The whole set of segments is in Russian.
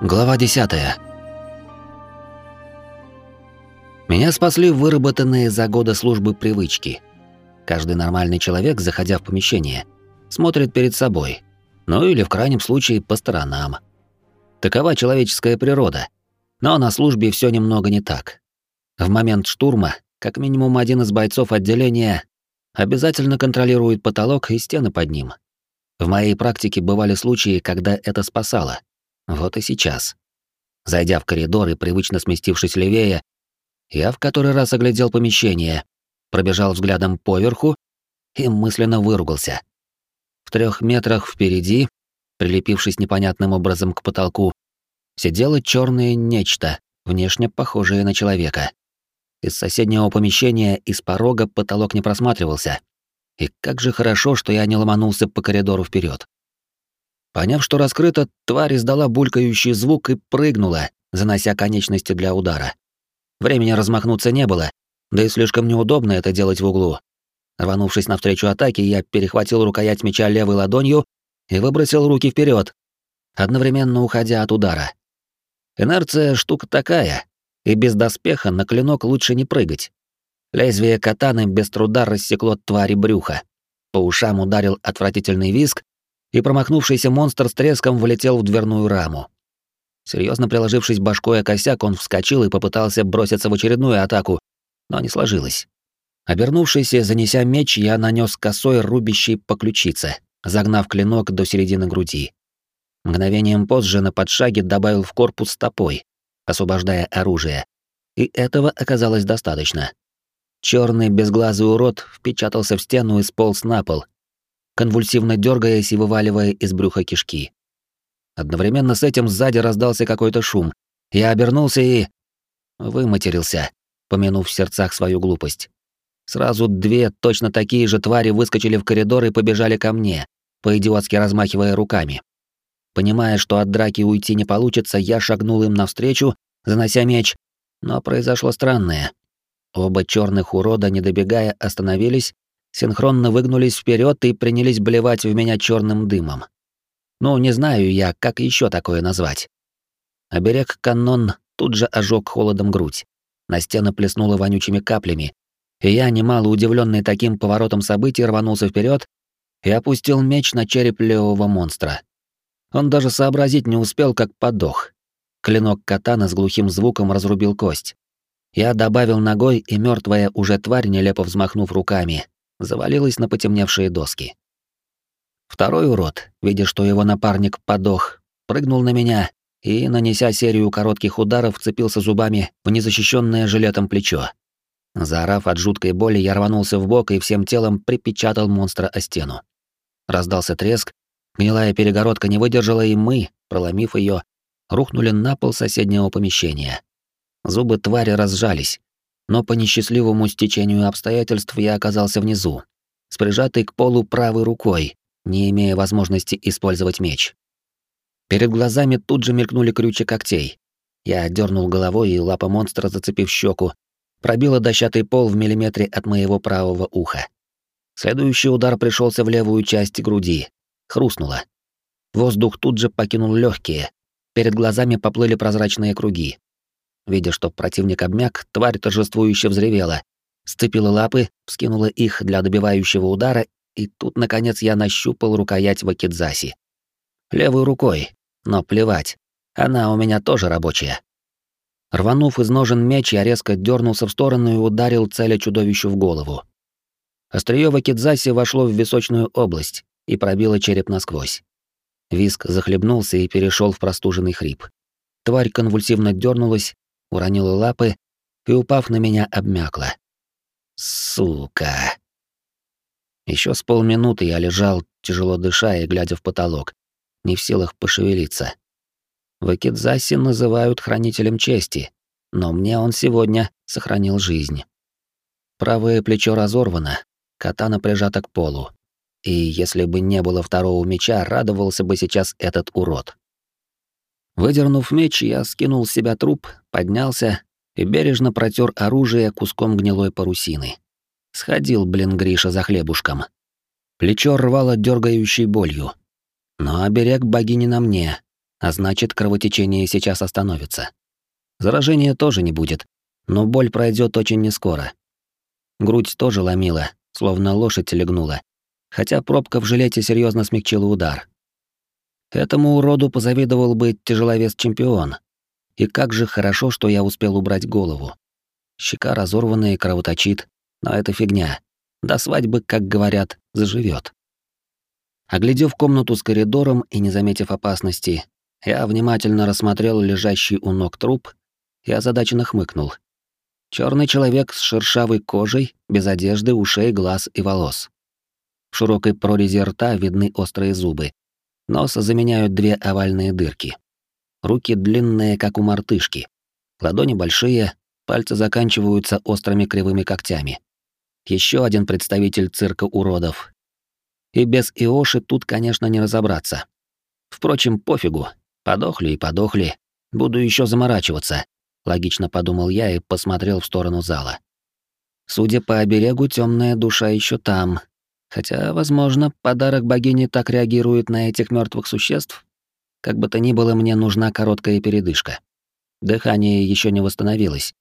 Глава 10. Меня спасли выработанные за годы службы привычки. Каждый нормальный человек, заходя в помещение, смотрит перед собой, ну или в крайнем случае по сторонам. Такова человеческая природа. Но на службе все немного не так. В момент штурма, как минимум один из бойцов отделения обязательно контролирует потолок и стены под ним. В моей практике бывали случаи, когда это спасало. Вот и сейчас. Зайдя в коридор и привычно сместившись левее, я в который раз оглядел помещение, пробежал взглядом поверху и мысленно выругался. В трех метрах впереди, прилепившись непонятным образом к потолку, сидело черное нечто, внешне похожее на человека. Из соседнего помещения из порога потолок не просматривался. И как же хорошо, что я не ломанулся по коридору вперед. Поняв, что раскрыто, тварь издала булькающий звук и прыгнула, занося конечности для удара. Времени размахнуться не было, да и слишком неудобно это делать в углу. Рванувшись навстречу атаке, я перехватил рукоять меча левой ладонью и выбросил руки вперед, одновременно уходя от удара. Инерция штука такая, и без доспеха на клинок лучше не прыгать. Лезвие катаны без труда рассекло твари брюха. По ушам ударил отвратительный виск, и промахнувшийся монстр с треском влетел в дверную раму. Серьезно приложившись башкой о косяк, он вскочил и попытался броситься в очередную атаку, но не сложилось. Обернувшись и занеся меч, я нанес косой рубящий по ключице, загнав клинок до середины груди. Мгновением позже на подшаге добавил в корпус стопой, освобождая оружие. И этого оказалось достаточно. Черный безглазый урод впечатался в стену и сполз на пол, конвульсивно дергаясь и вываливая из брюха кишки. Одновременно с этим сзади раздался какой-то шум. Я обернулся и... Выматерился, помянув в сердцах свою глупость. Сразу две точно такие же твари выскочили в коридор и побежали ко мне, по-идиотски размахивая руками. Понимая, что от драки уйти не получится, я шагнул им навстречу, занося меч, но произошло странное. Оба черных урода, не добегая, остановились, синхронно выгнулись вперед и принялись блевать в меня черным дымом. Ну, не знаю я, как еще такое назвать. Оберег канон тут же ожег холодом грудь. На стены плеснуло вонючими каплями, и я, немало удивленный таким поворотом событий, рванулся вперед и опустил меч на череп левого монстра. Он даже сообразить не успел, как подох. Клинок катана с глухим звуком разрубил кость. Я добавил ногой, и мертвая уже тварь, нелепо взмахнув руками, завалилась на потемневшие доски. Второй урод, видя, что его напарник подох, прыгнул на меня и, нанеся серию коротких ударов, вцепился зубами в незащищенное жилетом плечо. Заорав от жуткой боли, я рванулся в бок и всем телом припечатал монстра о стену. Раздался треск, гнилая перегородка не выдержала, и мы, проломив ее, рухнули на пол соседнего помещения. Зубы твари разжались, но по несчастливому стечению обстоятельств я оказался внизу, с прижатой к полу правой рукой, не имея возможности использовать меч. Перед глазами тут же мелькнули крючи когтей. Я дернул головой, и лапа монстра, зацепив щеку, пробила дощатый пол в миллиметре от моего правого уха. Следующий удар пришелся в левую часть груди. Хрустнуло. Воздух тут же покинул легкие. Перед глазами поплыли прозрачные круги. Видя, что противник обмяк, тварь торжествующе взревела, сцепила лапы, вскинула их для добивающего удара, и тут, наконец, я нащупал рукоять вакидзаси. Левой рукой, но плевать, она у меня тоже рабочая. Рванув из ножен меч, я резко дернулся в сторону и ударил целя чудовищу в голову. Остриё вакидзаси вошло в височную область и пробило череп насквозь. Виск захлебнулся и перешел в простуженный хрип. Тварь конвульсивно дернулась, уронила лапы и, упав на меня, обмякла. Сука. Еще с полминуты я лежал, тяжело дыша и глядя в потолок, не в силах пошевелиться. В Экидзасе называют хранителем чести, но мне он сегодня сохранил жизнь. Правое плечо разорвано, катана прижата к полу. И если бы не было второго меча, радовался бы сейчас этот урод. Выдернув меч, я скинул с себя труп, поднялся и бережно протер оружие куском гнилой парусины. Сходил, блин, Гриша за хлебушком. Плечо рвало дергающей болью. Но оберег богини на мне, а значит, кровотечение сейчас остановится. Заражения тоже не будет, но боль пройдет очень нескоро. Грудь тоже ломила, словно лошадь легнула, хотя пробка в жилете серьезно смягчила удар. Этому уроду позавидовал бы тяжеловес-чемпион. И как же хорошо, что я успел убрать голову. Щека разорванная и кровоточит, но это фигня. До свадьбы, как говорят, заживет. Оглядев комнату с коридором и не заметив опасности, я внимательно рассмотрел лежащий у ног труп и озадаченно хмыкнул. Черный человек с шершавой кожей, без одежды, ушей, глаз и волос. В широкой прорези рта видны острые зубы. Нос заменяют две овальные дырки. Руки длинные, как у мартышки. Ладони большие, пальцы заканчиваются острыми кривыми когтями. Еще один представитель цирка уродов. И без Иоши тут, конечно, не разобраться. Впрочем, пофигу. Подохли и подохли. Буду еще заморачиваться. Логично подумал я и посмотрел в сторону зала. Судя по оберегу, темная душа еще там. Хотя, возможно, подарок богини так реагирует на этих мертвых существ. Как бы то ни было, мне нужна короткая передышка. Дыхание еще не восстановилось.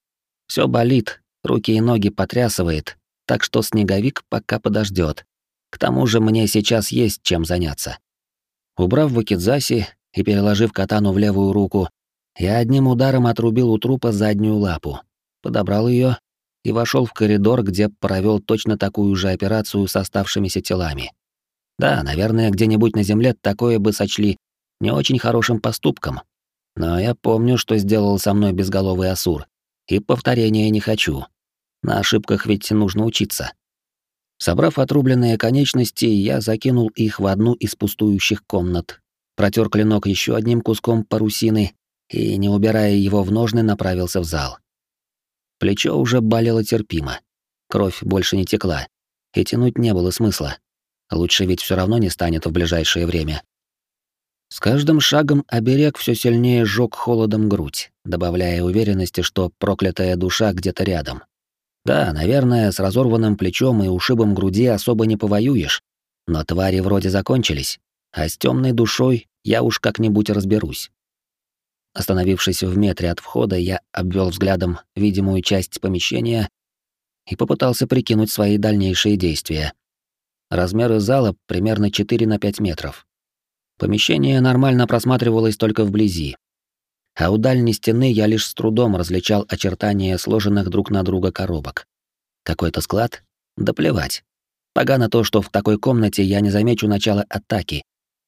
Все болит, руки и ноги потрясывает, так что снеговик пока подождет. К тому же мне сейчас есть чем заняться. Убрав вакидзаси и переложив катану в левую руку, я одним ударом отрубил у трупа заднюю лапу, подобрал ее и вошел в коридор, где провел точно такую же операцию с оставшимися телами. Да, наверное, где-нибудь на земле такое бы сочли не очень хорошим поступком. Но я помню, что сделал со мной безголовый Асур, и повторения не хочу. На ошибках ведь нужно учиться. Собрав отрубленные конечности, я закинул их в одну из пустующих комнат, протер клинок еще одним куском парусины и, не убирая его в ножны, направился в зал. Плечо уже болело терпимо. Кровь больше не текла, и тянуть не было смысла. Лучше ведь все равно не станет в ближайшее время. С каждым шагом оберег все сильнее жёг холодом грудь, добавляя уверенности, что проклятая душа где-то рядом. Да, наверное, с разорванным плечом и ушибом груди особо не повоюешь, но твари вроде закончились, а с темной душой я уж как-нибудь разберусь. Остановившись в метре от входа, я обвел взглядом видимую часть помещения и попытался прикинуть свои дальнейшие действия. Размеры зала примерно 4 на 5 метров. Помещение нормально просматривалось только вблизи. А у дальней стены я лишь с трудом различал очертания сложенных друг на друга коробок. Какой-то склад? Да плевать. Погано то, что в такой комнате я не замечу начала атаки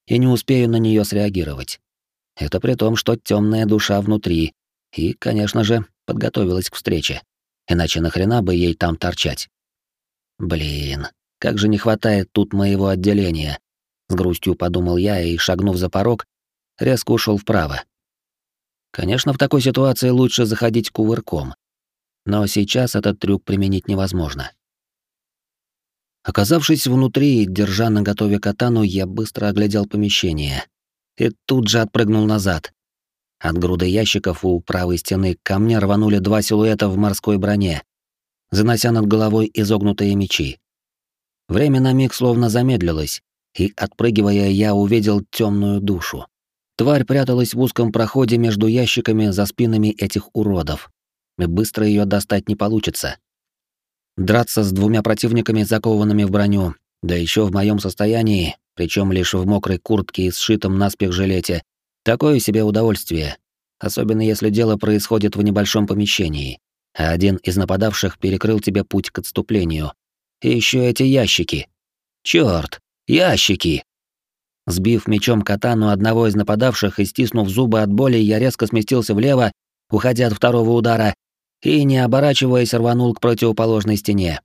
и не успею на нее среагировать. Это при том, что темная душа внутри, и, конечно же, подготовилась к встрече. Иначе нахрена бы ей там торчать? Блин, как же не хватает тут моего отделения. С грустью подумал я и, шагнув за порог, резко ушел вправо. Конечно, в такой ситуации лучше заходить кувырком. Но сейчас этот трюк применить невозможно. Оказавшись внутри и держа на готове катану, я быстро оглядел помещение, и тут же отпрыгнул назад. От груды ящиков у правой стены ко мне рванули два силуэта в морской броне, занося над головой изогнутые мечи. Время на миг словно замедлилось, и, отпрыгивая, я увидел темную душу. Тварь пряталась в узком проходе между ящиками за спинами этих уродов. И быстро ее достать не получится. Драться с двумя противниками, закованными в броню, да еще в моем состоянии, причем лишь в мокрой куртке и сшитом наспех жилете. Такое себе удовольствие, особенно если дело происходит в небольшом помещении, а один из нападавших перекрыл тебе путь к отступлению. И еще эти ящики. Черт, ящики! Сбив мечом катану одного из нападавших и стиснув зубы от боли, я резко сместился влево, уходя от второго удара, и, не оборачиваясь, рванул к противоположной стене.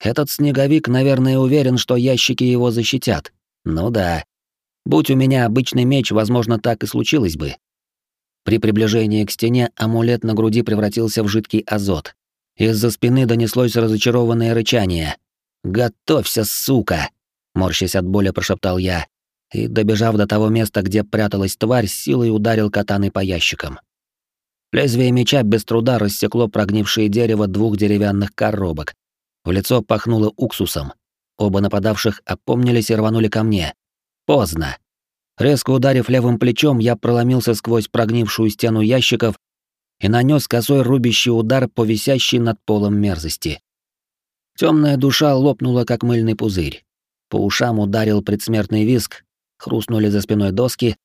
Этот снеговик, наверное, уверен, что ящики его защитят. Ну да. Будь у меня обычный меч, возможно, так и случилось бы. При приближении к стене амулет на груди превратился в жидкий азот. Из-за спины донеслось разочарованное рычание. «Готовься, сука!» — морщась от боли, прошептал я. И, добежав до того места, где пряталась тварь, силой ударил катаной по ящикам. Лезвие меча без труда рассекло прогнившее дерево двух деревянных коробок. В лицо пахнуло уксусом, Оба нападавших опомнились и рванули ко мне. Поздно. Резко ударив левым плечом, я проломился сквозь прогнившую стену ящиков и нанес косой рубящий удар по висящей над полом мерзости. Темная душа лопнула, как мыльный пузырь. По ушам ударил предсмертный виск, хрустнули за спиной доски,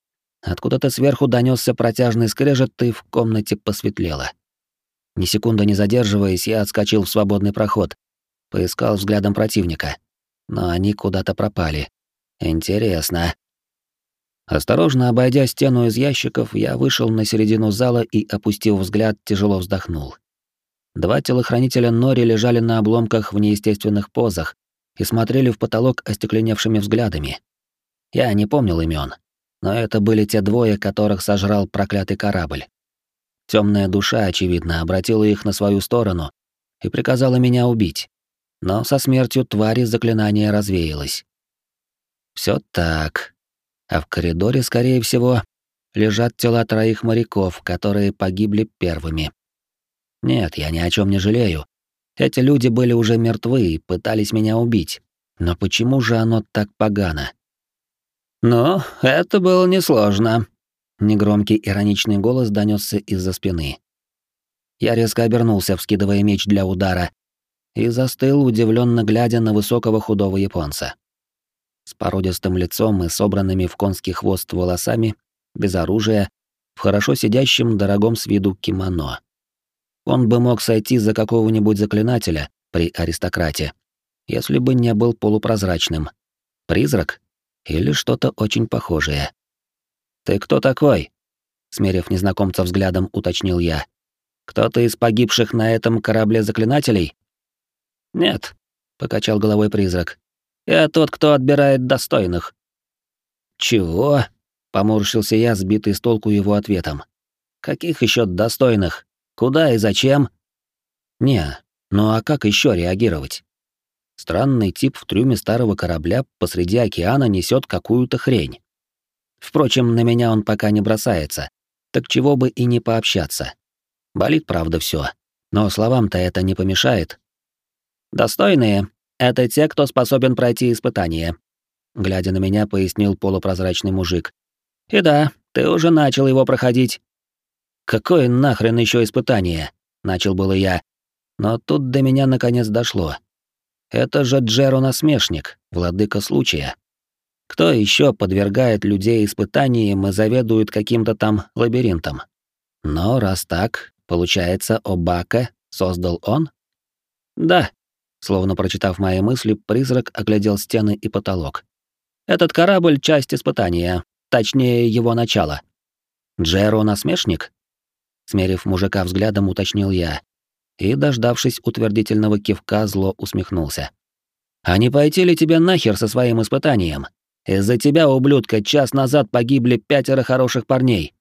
откуда-то сверху донесся протяжный скрежет, и в комнате посветлело. Ни секунды не задерживаясь, я отскочил в свободный проход, поискал взглядом противника. Но они куда-то пропали. Интересно. Осторожно обойдя стену из ящиков, я вышел на середину зала и, опустив взгляд, тяжело вздохнул. Два телохранителя Нори лежали на обломках в неестественных позах и смотрели в потолок остекленевшими взглядами. Я не помнил имен, но это были те двое, которых сожрал проклятый корабль. Темная душа, очевидно, обратила их на свою сторону и приказала меня убить. Но со смертью твари заклинание развеялось. Все так. А в коридоре, скорее всего, лежат тела троих моряков, которые погибли первыми. Нет, я ни о чем не жалею. Эти люди были уже мертвы и пытались меня убить. Но почему же оно так погано? «Ну, это было несложно», Негромкий ироничный голос донесся из-за спины. Я резко обернулся, вскидывая меч для удара, и застыл, удивленно глядя на высокого худого японца. С породистым лицом и собранными в конский хвост волосами, без оружия, в хорошо сидящем, дорогом с виду кимоно. Он бы мог сойти за какого-нибудь заклинателя при аристократе, если бы не был полупрозрачным. Призрак? Или что-то очень похожее. «Ты кто такой?» Смерив незнакомца взглядом, уточнил я. «Кто-то из погибших на этом корабле заклинателей?» «Нет», — покачал головой призрак. «Я тот, кто отбирает достойных». «Чего?» — поморщился я, сбитый с толку его ответом. «Каких еще достойных? Куда и зачем?» «Не, ну а как еще реагировать?» Странный тип в трюме старого корабля посреди океана несет какую-то хрень. Впрочем, на меня он пока не бросается. Так чего бы и не пообщаться. Болит, правда, все, но словам-то это не помешает. Достойные — это те, кто способен пройти испытание. Глядя на меня, пояснил полупрозрачный мужик. И да, ты уже начал его проходить. Какое нахрен еще испытание? Начал было я. Но тут до меня наконец дошло. Это же Джеро насмешник, владыка случая. Кто еще подвергает людей испытаниям и заведует каким-то там лабиринтом? Но раз так, получается, Обака создал он? Да. Словно прочитав мои мысли, призрак оглядел стены и потолок. Этот корабль — часть испытания, точнее, его начало. Джеро — насмешник? Смерив мужика взглядом, уточнил я. И, дождавшись утвердительного кивка, зло усмехнулся. «А не пойти ли тебе нахер со своим испытанием? Из-за тебя, ублюдка, час назад погибли пятеро хороших парней.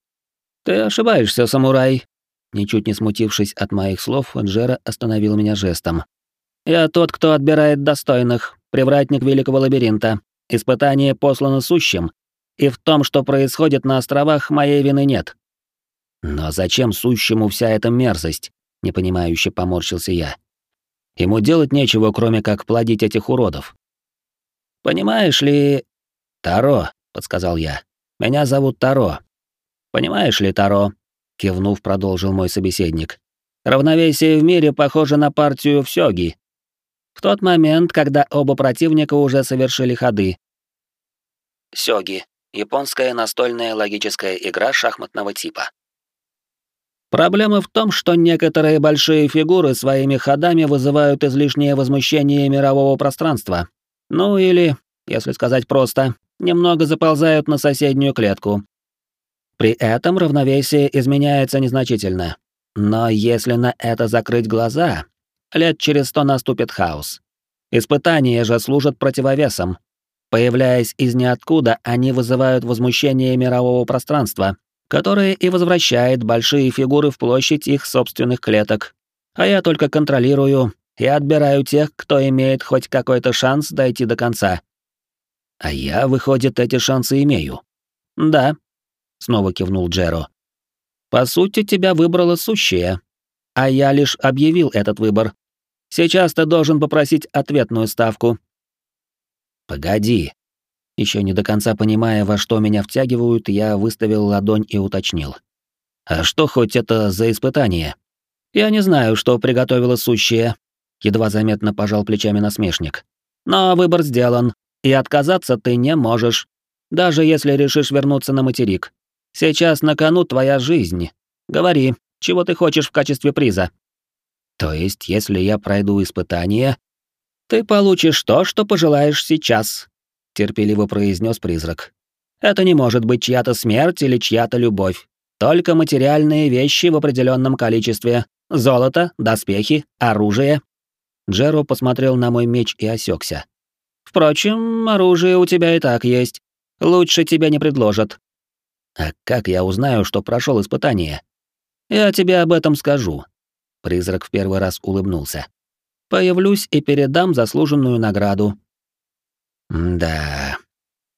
Ты ошибаешься, самурай. Ничуть не смутившись от моих слов, Джера остановил меня жестом. Я тот, кто отбирает достойных, привратник великого лабиринта. Испытание послано сущим, и в том, что происходит на островах, моей вины нет. Но зачем сущему вся эта мерзость? непонимающе поморщился я. Ему делать нечего, кроме как плодить этих уродов. Понимаешь ли, «Таро», — подсказал я. «Меня зовут Таро». «Понимаешь ли, Таро?» — кивнув, продолжил мой собеседник. «Равновесие в мире похоже на партию в сёги. В тот момент, когда оба противника уже совершили ходы». Сёги — японская настольная логическая игра шахматного типа. Проблема в том, что некоторые большие фигуры своими ходами вызывают излишнее возмущение мирового пространства. Ну или, если сказать просто, немного заползают на соседнюю клетку. При этом равновесие изменяется незначительно. Но если на это закрыть глаза, лет через сто наступит хаос. Испытания же служат противовесом. Появляясь из ниоткуда, они вызывают возмущение мирового пространства, которое и возвращает большие фигуры в площадь их собственных клеток. А я только контролирую и отбираю тех, кто имеет хоть какой-то шанс дойти до конца. А я, выходит, эти шансы имею. Да, снова кивнул Джеро. По сути, тебя выбрала сущее. А я лишь объявил этот выбор. Сейчас ты должен попросить ответную ставку. Погоди. Еще не до конца понимая, во что меня втягивают, я выставил ладонь и уточнил. «А что хоть это за испытание?» «Я не знаю, что приготовила сущее», — едва заметно пожал плечами насмешник. «Но выбор сделан, и отказаться ты не можешь, даже если решишь вернуться на материк. Сейчас на кону твоя жизнь. Говори, чего ты хочешь в качестве приза?» «То есть, если я пройду испытание...» «Ты получишь то, что пожелаешь сейчас», — терпеливо произнес призрак. «Это не может быть чья-то смерть или чья-то любовь. Только материальные вещи в определенном количестве. Золото, доспехи, оружие». Джеро посмотрел на мой меч и осекся. «Впрочем, оружие у тебя и так есть. Лучше тебя не предложат». «А как я узнаю, что прошел испытание?» «Я тебе об этом скажу». Призрак в первый раз улыбнулся. «Появлюсь и передам заслуженную награду». «Да,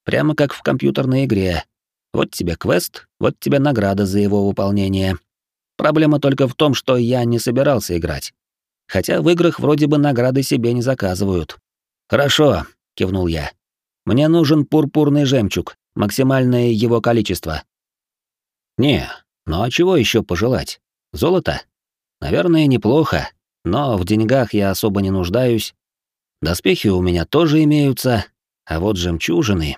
прямо как в компьютерной игре. Вот тебе квест, вот тебе награда за его выполнение. Проблема только в том, что я не собирался играть. Хотя в играх вроде бы награды себе не заказывают. «Хорошо», — кивнул я. «Мне нужен пурпурный жемчуг, максимальное его количество». «Не, ну а чего еще пожелать? Золото? Наверное, неплохо, но в деньгах я особо не нуждаюсь. Доспехи у меня тоже имеются, а вот жемчужины...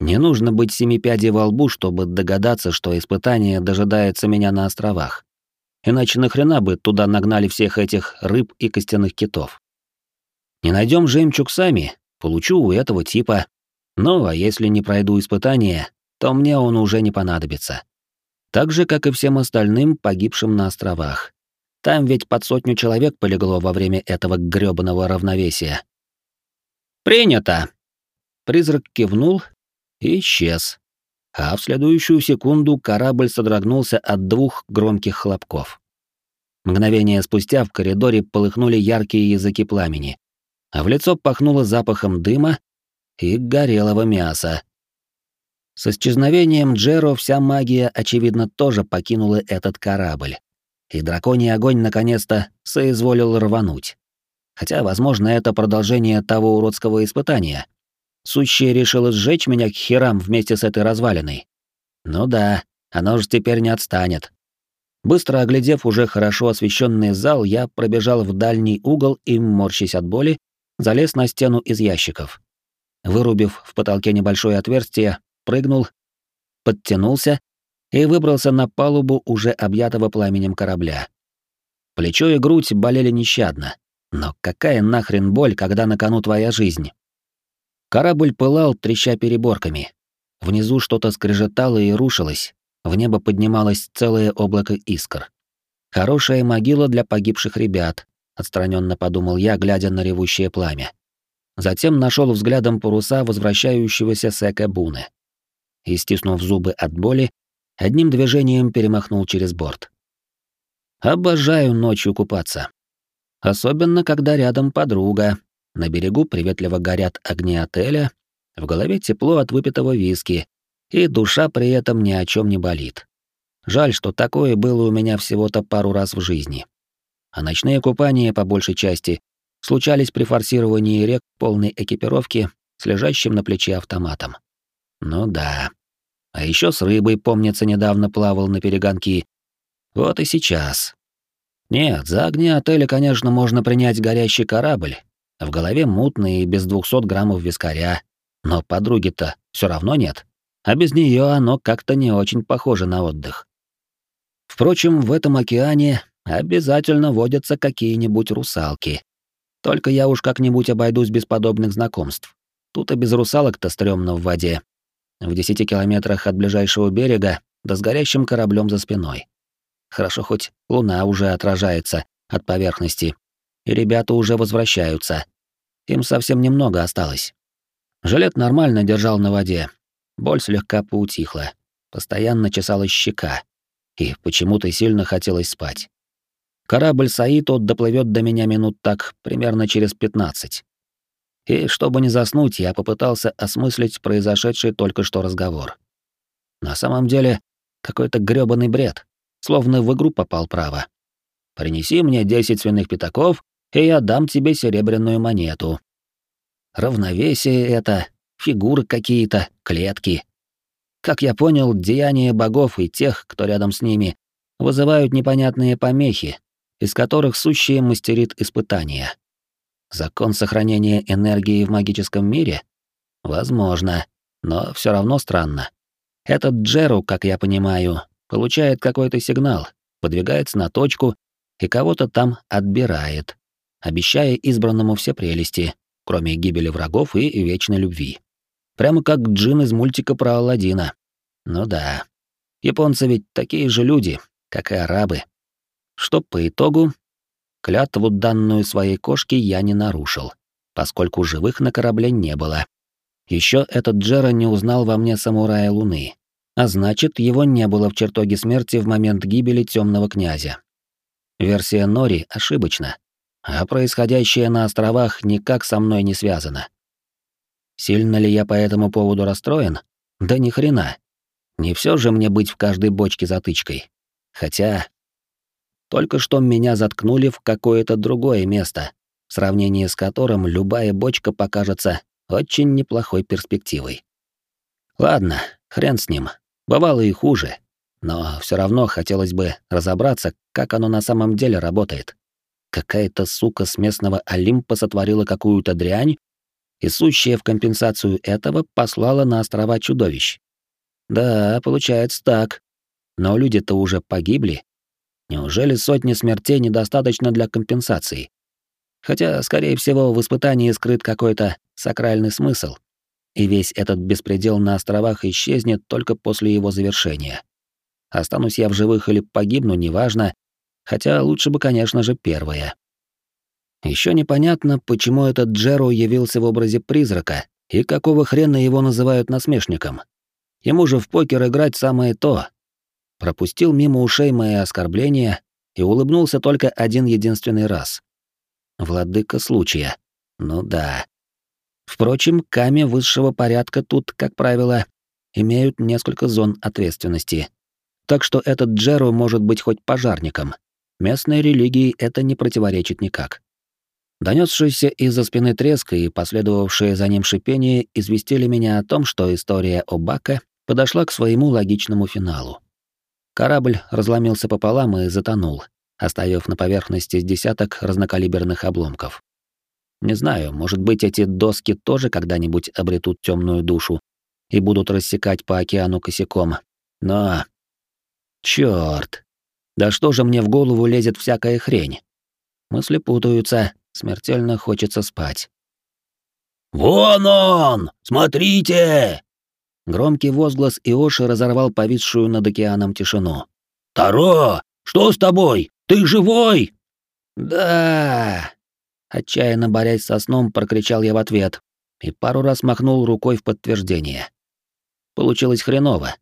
Не нужно быть семипядей во лбу, чтобы догадаться, что испытание дожидается меня на островах. Иначе нахрена бы туда нагнали всех этих рыб и костяных китов? Не найдем жемчуг сами, получу у этого типа. Ну, а если не пройду испытание, то мне он уже не понадобится. Так же, как и всем остальным, погибшим на островах. Там ведь под сотню человек полегло во время этого грёбаного равновесия. «Принято!» Призрак кивнул и исчез. А в следующую секунду корабль содрогнулся от двух громких хлопков. Мгновение спустя в коридоре полыхнули яркие языки пламени, а в лицо пахнуло запахом дыма и горелого мяса. С исчезновением Джеро вся магия, очевидно, тоже покинула этот корабль, и драконий огонь наконец-то соизволил рвануть. Хотя, возможно, это продолжение того уродского испытания — Сущее решило сжечь меня к херам вместе с этой развалиной. Ну да, оно же теперь не отстанет. Быстро оглядев уже хорошо освещенный зал, я пробежал в дальний угол и, морщась от боли, залез на стену из ящиков. Вырубив в потолке небольшое отверстие, прыгнул, подтянулся и выбрался на палубу уже объятого пламенем корабля. Плечо и грудь болели нещадно. Но какая нахрен боль, когда на кону твоя жизнь? Корабль пылал, треща переборками. Внизу что-то скрежетало и рушилось. В небо поднималось целое облако искр. Хорошая могила для погибших ребят, отстраненно подумал я, глядя на ревущее пламя. Затем нашел взглядом паруса возвращающегося Сека Буны. И, стиснув зубы от боли, одним движением перемахнул через борт. Обожаю ночью купаться. Особенно, когда рядом подруга, на берегу приветливо горят огни отеля, в голове тепло от выпитого виски, и душа при этом ни о чем не болит. Жаль, что такое было у меня всего-то пару раз в жизни. А ночные купания, по большей части, случались при форсировании рек полной экипировки с лежащим на плече автоматом. Ну да. А еще с рыбой, помнится, недавно плавал на перегонки. Вот и сейчас. Нет, за огни отеля, конечно, можно принять горящий корабль, в голове мутно и без 200 граммов вискаря. Но подруги-то все равно нет. А без нее оно как-то не очень похоже на отдых. Впрочем, в этом океане обязательно водятся какие-нибудь русалки. Только я уж как-нибудь обойдусь без подобных знакомств. Тут и без русалок-то стрёмно в воде. В десяти километрах от ближайшего берега, да с горящим кораблем за спиной. Хорошо, хоть луна уже отражается от поверхности, и ребята уже возвращаются. Им совсем немного осталось. Жилет нормально держал на воде. Боль слегка поутихла. Постоянно чесалась щека. И почему-то сильно хотелось спать. Корабль Саито доплывет до меня минут так, примерно через 15. И чтобы не заснуть, я попытался осмыслить произошедший только что разговор. На самом деле, какой-то грёбаный бред, словно в игру попал право. Принеси мне 10 свиных пятаков, и я дам тебе серебряную монету. Равновесие это, Фигуры какие-то, клетки. Как я понял, деяния богов и тех, кто рядом с ними, вызывают непонятные помехи, из которых сущее мастерит испытания. Закон сохранения энергии в магическом мире? Возможно, но все равно странно. Этот Джеру, как я понимаю, получает какой-то сигнал, подвигается на точку и кого-то там отбирает, обещая избранному все прелести, кроме гибели врагов и вечной любви. Прямо как Джин из мультика про Алладина. Ну да. Японцы ведь такие же люди, как и арабы. Что по итогу? Клятву данную своей кошке я не нарушил, поскольку живых на корабле не было. Еще этот Джера не узнал во мне самурая Луны, а значит, его не было в чертоге смерти в момент гибели темного князя. Версия Нори ошибочна, а происходящее на островах никак со мной не связано. Сильно ли я по этому поводу расстроен? Да ни хрена. Не все же мне быть в каждой бочке затычкой. Хотя только что меня заткнули в какое-то другое место, в сравнении с которым любая бочка покажется очень неплохой перспективой. Ладно, хрен с ним. Бывало и хуже. Но все равно хотелось бы разобраться, как оно на самом деле работает. Какая-то сука с местного Олимпа сотворила какую-то дрянь, и сущая в компенсацию этого послала на острова чудовищ. Да, получается так. Но люди-то уже погибли. Неужели сотни смертей недостаточно для компенсации? Хотя, скорее всего, в испытании скрыт какой-то сакральный смысл, и весь этот беспредел на островах исчезнет только после его завершения. Останусь я в живых или погибну, неважно, хотя лучше бы, конечно же, первое. Еще непонятно, почему этот Джеро явился в образе призрака и какого хрена его называют насмешником. Ему же в покер играть самое то. Пропустил мимо ушей мои оскорбления и улыбнулся только один единственный раз. Владыка случая. Ну да. Впрочем, ками высшего порядка тут, как правило, имеют несколько зон ответственности. Так что этот Джеро может быть хоть пожарником. Местной религии это не противоречит никак. Донесшийся из-за спины треск и последовавшее за ним шипение известили меня о том, что история о Бака подошла к своему логичному финалу. Корабль разломился пополам и затонул, оставив на поверхности десяток разнокалиберных обломков. Не знаю, может быть, эти доски тоже когда-нибудь обретут темную душу и будут рассекать по океану косяком. Но... Чёрт! Да что же мне в голову лезет всякая хрень? Мысли путаются, Смертельно хочется спать. «Вон он! Смотрите!» Громкий возглас Иоши разорвал повисшую над океаном тишину. «Таро! Что с тобой? Ты живой?» «Да!» Отчаянно борясь со сном, прокричал я в ответ и пару раз махнул рукой в подтверждение. Получилось хреново.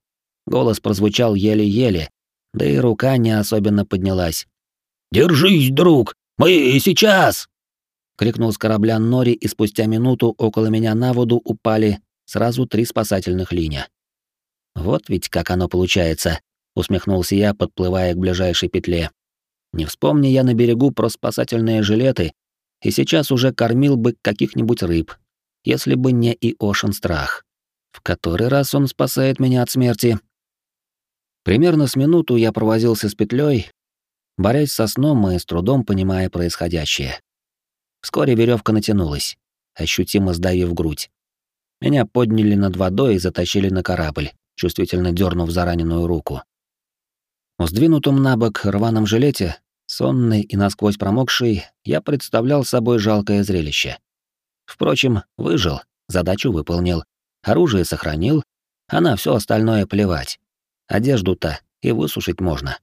Голос прозвучал еле-еле, да и рука не особенно поднялась. «Держись, друг! Мы сейчас!» крикнул с корабля Нори, и спустя минуту около меня на воду упали сразу три спасательных линия. Вот ведь как оно получается, усмехнулся я, подплывая к ближайшей петле. Не вспомни я на берегу про спасательные жилеты, и сейчас уже кормил бы каких-нибудь рыб, если бы не и Ошен страх. В который раз он спасает меня от смерти? Примерно с минуту я провозился с петлей, борясь со сном и с трудом понимая происходящее. Вскоре веревка натянулась, ощутимо сдавив грудь. Меня подняли над водой и затащили на корабль, чувствительно дернув за раненую руку. В сдвинутом на бок рваном жилете, сонный и насквозь промокший, я представлял собой жалкое зрелище. Впрочем, выжил, задачу выполнил, оружие сохранил, а на все остальное плевать. Одежду-то и высушить можно.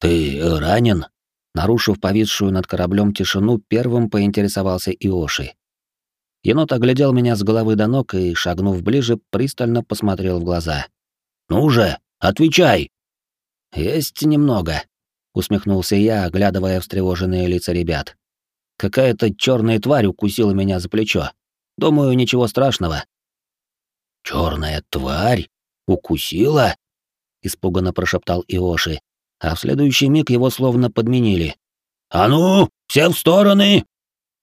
«Ты ранен?» Нарушив повисшую над кораблем тишину, первым поинтересовался Иоши. Енот оглядел меня с головы до ног и, шагнув ближе, пристально посмотрел в глаза. «Ну же, отвечай!» «Есть немного», — усмехнулся я, оглядывая встревоженные лица ребят. «Какая-то черная тварь укусила меня за плечо. Думаю, ничего страшного». Черная тварь? Укусила?» — испуганно прошептал Иоши, а в следующий миг его словно подменили. «А ну, все в стороны!»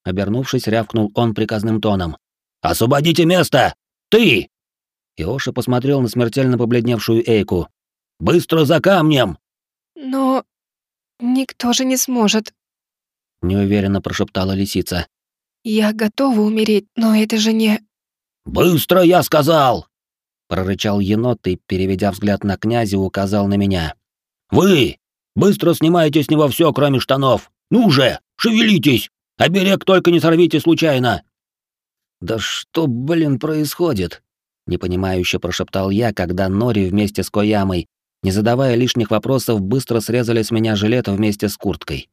Обернувшись, рявкнул он приказным тоном. «Освободите место! Ты!» Иоша посмотрел на смертельно побледневшую Эйку. «Быстро за камнем!» «Но никто же не сможет», — неуверенно прошептала лисица. «Я готова умереть, но это же не...» «Быстро, я сказал!» — прорычал енот и, переведя взгляд на князя, указал на меня. «Вы! Быстро снимайте с него все, кроме штанов! Ну же, шевелитесь! Оберег только не сорвите случайно!» «Да что, блин, происходит?» — непонимающе прошептал я, когда Нори вместе с Коямой, не задавая лишних вопросов, быстро срезали с меня жилет вместе с курткой.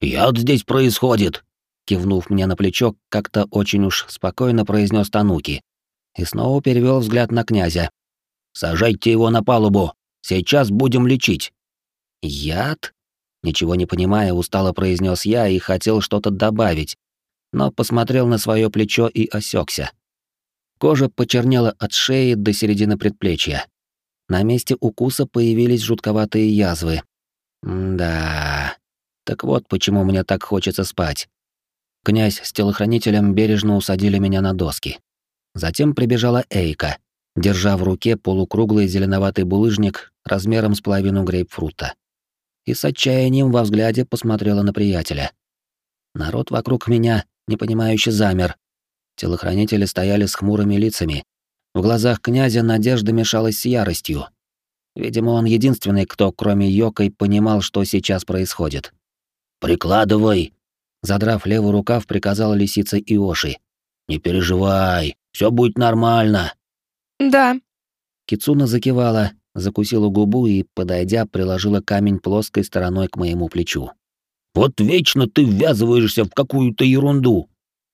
«Яд здесь происходит!» Кивнув мне на плечо, как-то очень уж спокойно произнес Тануки. И снова перевел взгляд на князя. «Сажайте его на палубу! Сейчас будем лечить!» «Яд?» Ничего не понимая, устало произнес я и хотел что-то добавить, но посмотрел на свое плечо и осекся. Кожа почернела от шеи до середины предплечья. На месте укуса появились жутковатые язвы. М да. Так вот почему мне так хочется спать. Князь с телохранителем бережно усадили меня на доски. Затем прибежала Эйка, держа в руке полукруглый зеленоватый булыжник размером с половину грейпфрута. И с отчаянием во взгляде посмотрела на приятеля. Народ вокруг меня непонимающе замер. Телохранители стояли с хмурыми лицами. В глазах князя надежда мешалась с яростью. Видимо, он единственный, кто, кроме Йокой, понимал, что сейчас происходит. «Прикладывай!» Задрав левый рукав, приказал лисица Иоши. «Не переживай, все будет нормально». «Да». Кицуна закивала, закусила губу и, подойдя, приложила камень плоской стороной к моему плечу. «Вот вечно ты ввязываешься в какую-то ерунду!»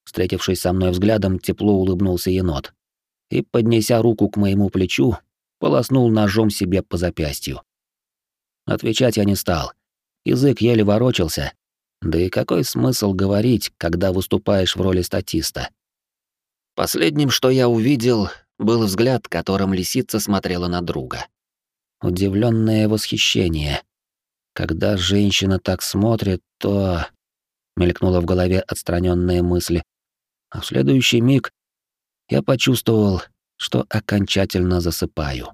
Встретившись со мной взглядом, тепло улыбнулся енот. И, поднеся руку к моему плечу, полоснул ножом себе по запястью. Отвечать я не стал. Язык еле ворочался, да и какой смысл говорить, когда выступаешь в роли статиста? Последним, что я увидел, был взгляд, которым лисица смотрела на друга. Удивленное восхищение. Когда женщина так смотрит, то... Мелькнула в голове отстраненная мысль. А в следующий миг я почувствовал, что окончательно засыпаю.